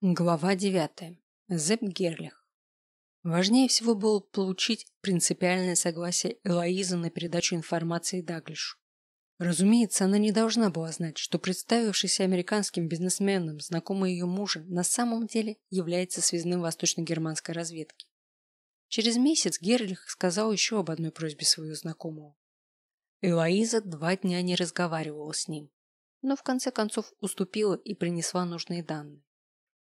Глава девятая. Зепп Герлих. Важнее всего было получить принципиальное согласие Элоизы на передачу информации Даглишу. Разумеется, она не должна была знать, что представившийся американским бизнесменом знакомый ее мужа на самом деле является связным восточно-германской разведки. Через месяц Герлих сказал еще об одной просьбе своего знакомого. Элоиза два дня не разговаривала с ним, но в конце концов уступила и принесла нужные данные.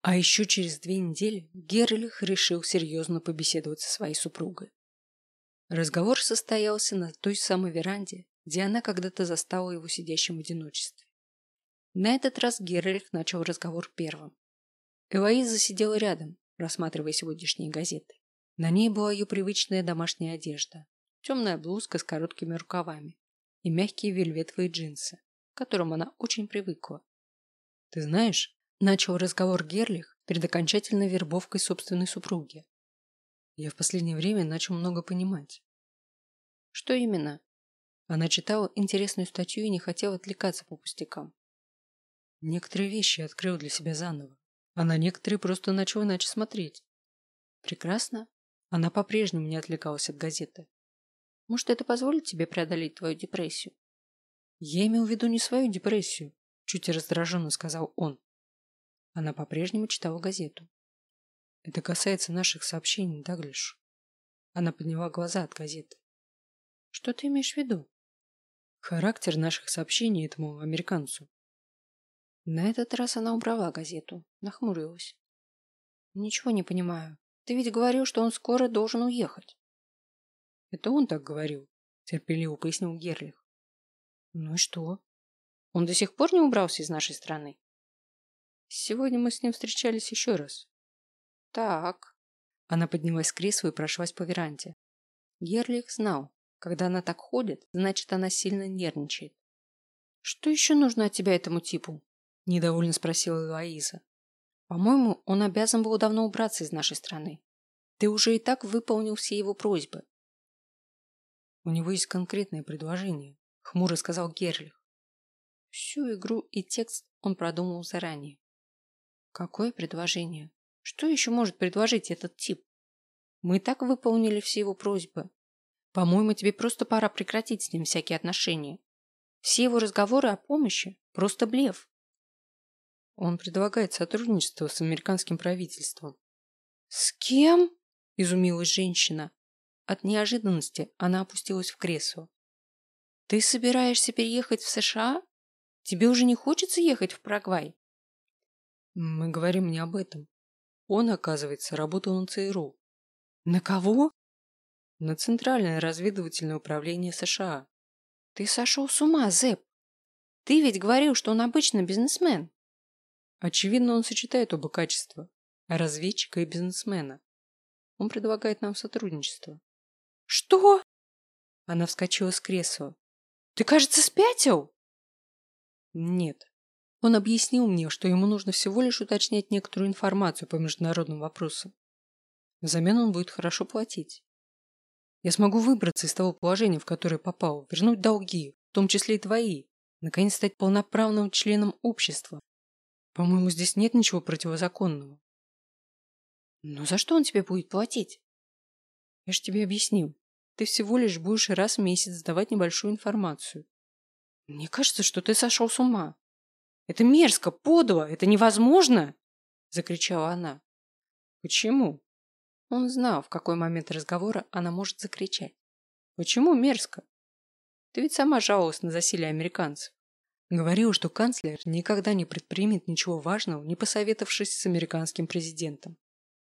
А еще через две недели Герлих решил серьезно побеседовать со своей супругой. Разговор состоялся на той самой веранде, где она когда-то застала его сидящим в одиночестве. На этот раз Герлих начал разговор первым. Элоиза сидела рядом, рассматривая сегодняшние газеты. На ней была ее привычная домашняя одежда, темная блузка с короткими рукавами и мягкие вельветовые джинсы, к которым она очень привыкла. Ты знаешь, Начал разговор Герлих перед окончательной вербовкой собственной супруги. Я в последнее время начал много понимать. Что именно? Она читала интересную статью и не хотела отвлекаться по пустякам. Некоторые вещи открыл для себя заново, а на некоторые просто начал иначе смотреть. Прекрасно. Она по-прежнему не отвлекалась от газеты. Может, это позволит тебе преодолеть твою депрессию? Я имел в виду не свою депрессию, чуть раздраженно сказал он. Она по-прежнему читала газету. Это касается наших сообщений, Даглиш. Она подняла глаза от газеты. Что ты имеешь в виду? Характер наших сообщений этому американцу. На этот раз она убрала газету, нахмурилась. Ничего не понимаю. Ты ведь говорил, что он скоро должен уехать. Это он так говорил, терпеливо пояснил Герлих. Ну и что? Он до сих пор не убрался из нашей страны? Сегодня мы с ним встречались еще раз. Так. Она поднялась с кресла и прошлась по веранде. Герлих знал, когда она так ходит, значит, она сильно нервничает. Что еще нужно от тебя этому типу? Недовольно спросила Луиза. По-моему, он обязан был давно убраться из нашей страны. Ты уже и так выполнил все его просьбы. У него есть конкретное предложение, хмуро сказал Герлих. Всю игру и текст он продумал заранее. Какое предложение? Что еще может предложить этот тип? Мы так выполнили все его просьбы. По-моему, тебе просто пора прекратить с ним всякие отношения. Все его разговоры о помощи – просто блеф. Он предлагает сотрудничество с американским правительством. С кем? Изумилась женщина. От неожиданности она опустилась в кресло. Ты собираешься переехать в США? Тебе уже не хочется ехать в Парагвай? Мы говорим не об этом. Он, оказывается, работал на ЦРУ. На кого? На Центральное разведывательное управление США. Ты сошел с ума, Зэп. Ты ведь говорил, что он обычный бизнесмен. Очевидно, он сочетает оба качества. Разведчика и бизнесмена. Он предлагает нам сотрудничество. Что? Она вскочила с кресла. Ты, кажется, спятил? Нет, он объяснил мне, что ему нужно всего лишь уточнять некоторую информацию по международным вопросам. Взамен он будет хорошо платить. Я смогу выбраться из того положения, в которое попал, вернуть долги, в том числе и твои, наконец стать полноправным членом общества. По-моему, здесь нет ничего противозаконного. Но за что он тебе будет платить? Я же тебе объяснил. Ты всего лишь будешь раз в месяц сдавать небольшую информацию. Мне кажется, что ты сошел с ума. Это мерзко, подло, это невозможно!» – закричала она. «Почему?» Он знал, в какой момент разговора она может закричать. «Почему мерзко? Ты ведь сама жаловалась на засилие американцев. Говорила, что канцлер никогда не предпримет ничего важного, не посоветовавшись с американским президентом.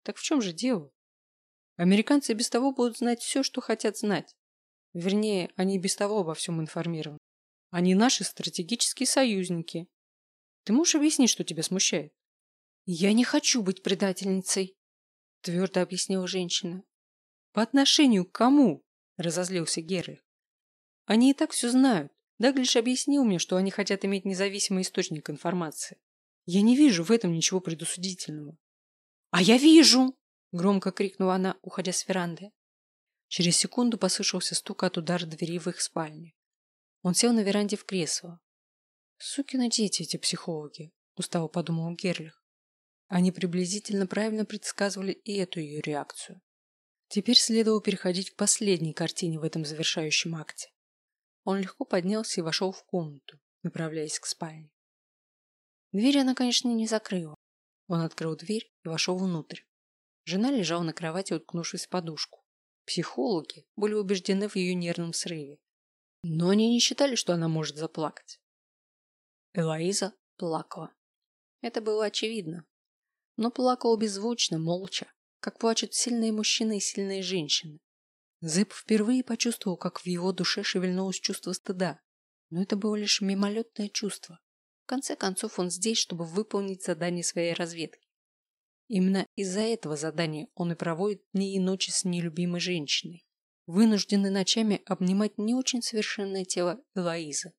Так в чем же дело? Американцы без того будут знать все, что хотят знать. Вернее, они без того обо всем информированы. Они наши стратегические союзники, ты можешь объяснить, что тебя смущает? Я не хочу быть предательницей, твердо объяснила женщина. По отношению к кому? Разозлился Геррих. Они и так все знают. Даглиш объяснил мне, что они хотят иметь независимый источник информации. Я не вижу в этом ничего предусудительного. А я вижу! Громко крикнула она, уходя с веранды. Через секунду послышался стук от удара двери в их спальне. Он сел на веранде в кресло, Сукины дети эти психологи, устало подумал Герлих. Они приблизительно правильно предсказывали и эту ее реакцию. Теперь следовало переходить к последней картине в этом завершающем акте. Он легко поднялся и вошел в комнату, направляясь к спальне. Дверь она, конечно, не закрыла. Он открыл дверь и вошел внутрь. Жена лежала на кровати, уткнувшись в подушку. Психологи были убеждены в ее нервном срыве. Но они не считали, что она может заплакать. Элоиза плакала. Это было очевидно. Но плакала беззвучно, молча, как плачут сильные мужчины и сильные женщины. Зыб впервые почувствовал, как в его душе шевельнулось чувство стыда. Но это было лишь мимолетное чувство. В конце концов, он здесь, чтобы выполнить задание своей разведки. Именно из-за этого задания он и проводит дни и ночи с нелюбимой женщиной, вынужденный ночами обнимать не очень совершенное тело Элоизы.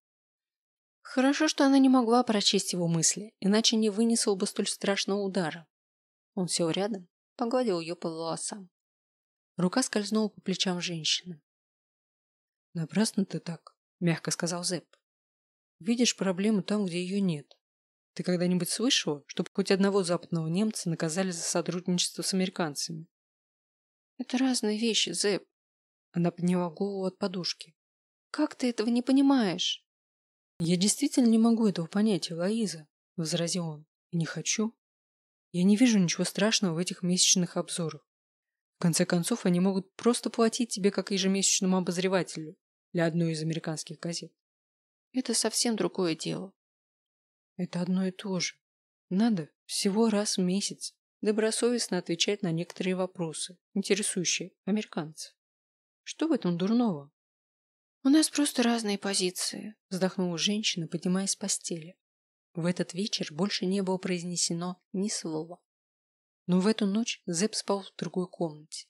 Хорошо, что она не могла прочесть его мысли, иначе не вынесла бы столь страшного удара. Он сел рядом, погладил ее по волосам. Рука скользнула по плечам женщины. «Напрасно ты так», — мягко сказал Зепп. «Видишь проблему там, где ее нет. Ты когда-нибудь слышала, чтобы хоть одного западного немца наказали за сотрудничество с американцами? Это разные вещи, Зэп. Она подняла голову от подушки. Как ты этого не понимаешь? Я действительно не могу этого понять, Лоиза, возразил он. И не хочу. Я не вижу ничего страшного в этих месячных обзорах. В конце концов, они могут просто платить тебе как ежемесячному обозревателю для одной из американских газет. Это совсем другое дело. Это одно и то же. Надо всего раз в месяц добросовестно отвечать на некоторые вопросы, интересующие американцев. Что в этом дурного? У нас просто разные позиции, вздохнула женщина, поднимаясь с постели. В этот вечер больше не было произнесено ни слова. Но в эту ночь Зэп спал в другой комнате.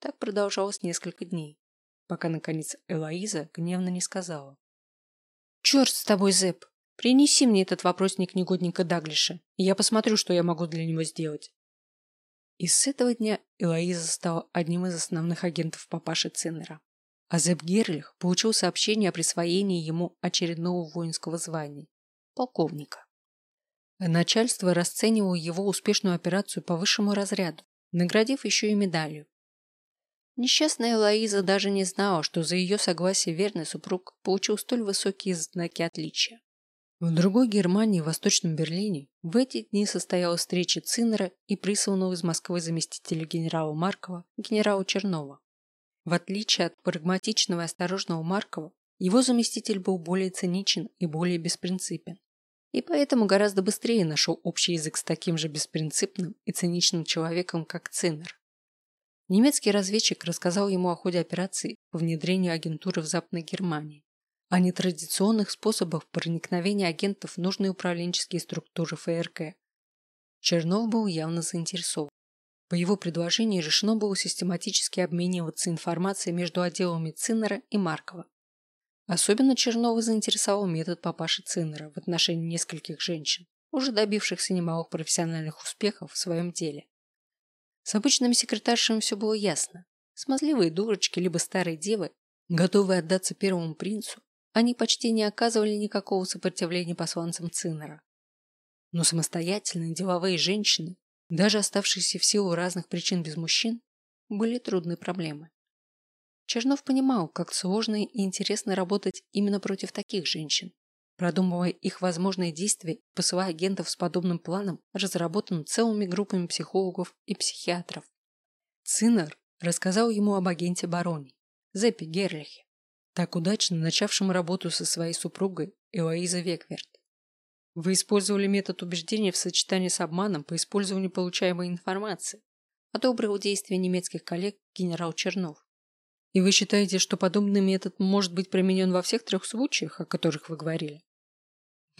Так продолжалось несколько дней, пока, наконец, Элоиза гневно не сказала. «Черт с тобой, Зэп! Принеси мне этот вопросник негодника Даглиша, и я посмотрю, что я могу для него сделать. И с этого дня Элоиза стала одним из основных агентов папаши Циннера. А Зеб Герлих получил сообщение о присвоении ему очередного воинского звания – полковника. Начальство расценивало его успешную операцию по высшему разряду, наградив еще и медалью. Несчастная Элоиза даже не знала, что за ее согласие верный супруг получил столь высокие знаки отличия. В другой Германии, в Восточном Берлине, в эти дни состоялась встреча Циннера и присланного из Москвы заместителя генерала Маркова, генерала Чернова. В отличие от прагматичного и осторожного Маркова, его заместитель был более циничен и более беспринципен. И поэтому гораздо быстрее нашел общий язык с таким же беспринципным и циничным человеком, как Циннер. Немецкий разведчик рассказал ему о ходе операции по внедрению агентуры в Западной Германии о нетрадиционных способах проникновения агентов в нужные управленческие структуры ФРК. Чернов был явно заинтересован. По его предложению решено было систематически обмениваться информацией между отделами Циннера и Маркова. Особенно Чернова заинтересовал метод папаши Циннера в отношении нескольких женщин, уже добившихся немалых профессиональных успехов в своем деле. С обычными секретаршами все было ясно. Смазливые дурочки либо старые девы, готовые отдаться первому принцу, они почти не оказывали никакого сопротивления посланцам Циннера. Но самостоятельные деловые женщины, даже оставшиеся в силу разных причин без мужчин, были трудной проблемой. Чернов понимал, как сложно и интересно работать именно против таких женщин, продумывая их возможные действия посылая агентов с подобным планом, разработанным целыми группами психологов и психиатров. Циннер рассказал ему об агенте Бароне, Зеппе Герлихе, так удачно начавшим работу со своей супругой Элоиза Векверт. Вы использовали метод убеждения в сочетании с обманом по использованию получаемой информации, одобрил действия немецких коллег генерал Чернов. И вы считаете, что подобный метод может быть применен во всех трех случаях, о которых вы говорили?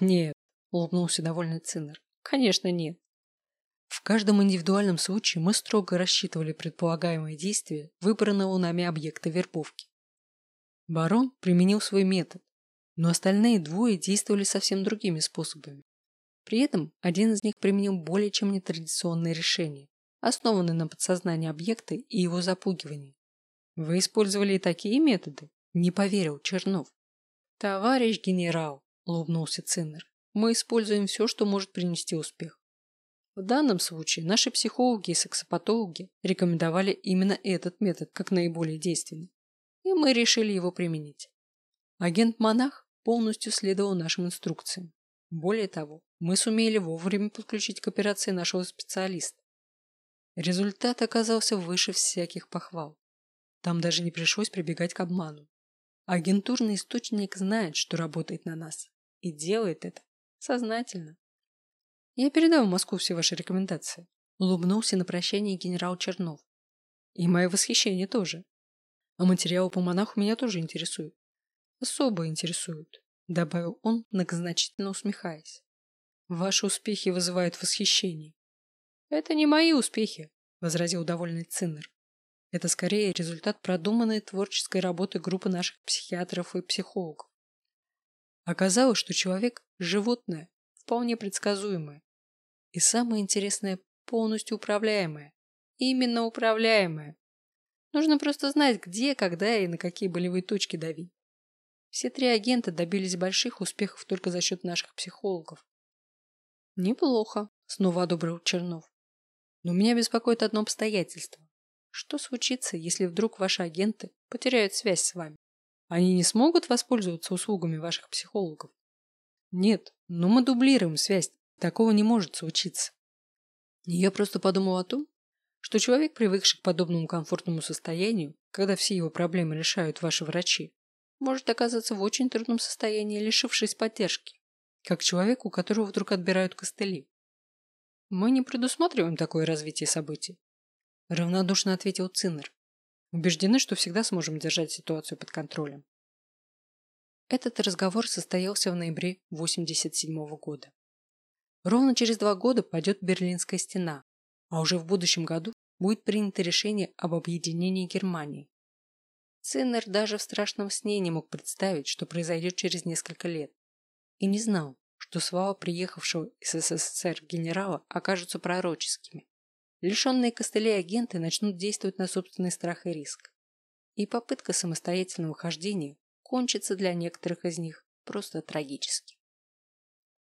Нет, улыбнулся довольный Циннер. Конечно, нет. В каждом индивидуальном случае мы строго рассчитывали предполагаемые действия выбранного нами объекта вербовки. Барон применил свой метод, но остальные двое действовали совсем другими способами. При этом один из них применил более чем нетрадиционные решения, основанные на подсознании объекта и его запугивании. Вы использовали и такие методы? Не поверил Чернов. Товарищ генерал, улыбнулся Циннер, мы используем все, что может принести успех. В данном случае наши психологи и сексопатологи рекомендовали именно этот метод как наиболее действенный, и мы решили его применить. Агент-монах полностью следовал нашим инструкциям. Более того, мы сумели вовремя подключить к операции нашего специалиста. Результат оказался выше всяких похвал. Там даже не пришлось прибегать к обману. Агентурный источник знает, что работает на нас, и делает это сознательно. Я передал в Москву все ваши рекомендации. Улыбнулся на прощание генерал Чернов. И мое восхищение тоже. А материалы по монаху меня тоже интересуют. Особо интересуют, добавил он, многозначительно усмехаясь. Ваши успехи вызывают восхищение. Это не мои успехи, возразил довольный Циннер. Это скорее результат продуманной творческой работы группы наших психиатров и психологов. Оказалось, что человек – животное, вполне предсказуемое, и самое интересное, полностью управляемое. Именно управляемое. Нужно просто знать, где, когда и на какие болевые точки давить. Все три агента добились больших успехов только за счет наших психологов. Неплохо, снова одобрил Чернов. Но меня беспокоит одно обстоятельство. Что случится, если вдруг ваши агенты потеряют связь с вами? Они не смогут воспользоваться услугами ваших психологов? Нет, но мы дублируем связь Такого не может случиться. Я просто подумал о том, что человек, привыкший к подобному комфортному состоянию, когда все его проблемы решают ваши врачи, может оказаться в очень трудном состоянии, лишившись поддержки, как человек, у которого вдруг отбирают костыли. Мы не предусматриваем такое развитие событий. Равнодушно ответил Циннер. Убеждены, что всегда сможем держать ситуацию под контролем. Этот разговор состоялся в ноябре 87 года. Ровно через два года падет Берлинская стена, а уже в будущем году будет принято решение об объединении Германии. Циннер даже в страшном сне не мог представить, что произойдет через несколько лет, и не знал, что слова приехавшего из СССР генерала окажутся пророческими. Лишенные костылей агенты начнут действовать на собственный страх и риск. И попытка самостоятельного хождения кончится для некоторых из них просто трагически.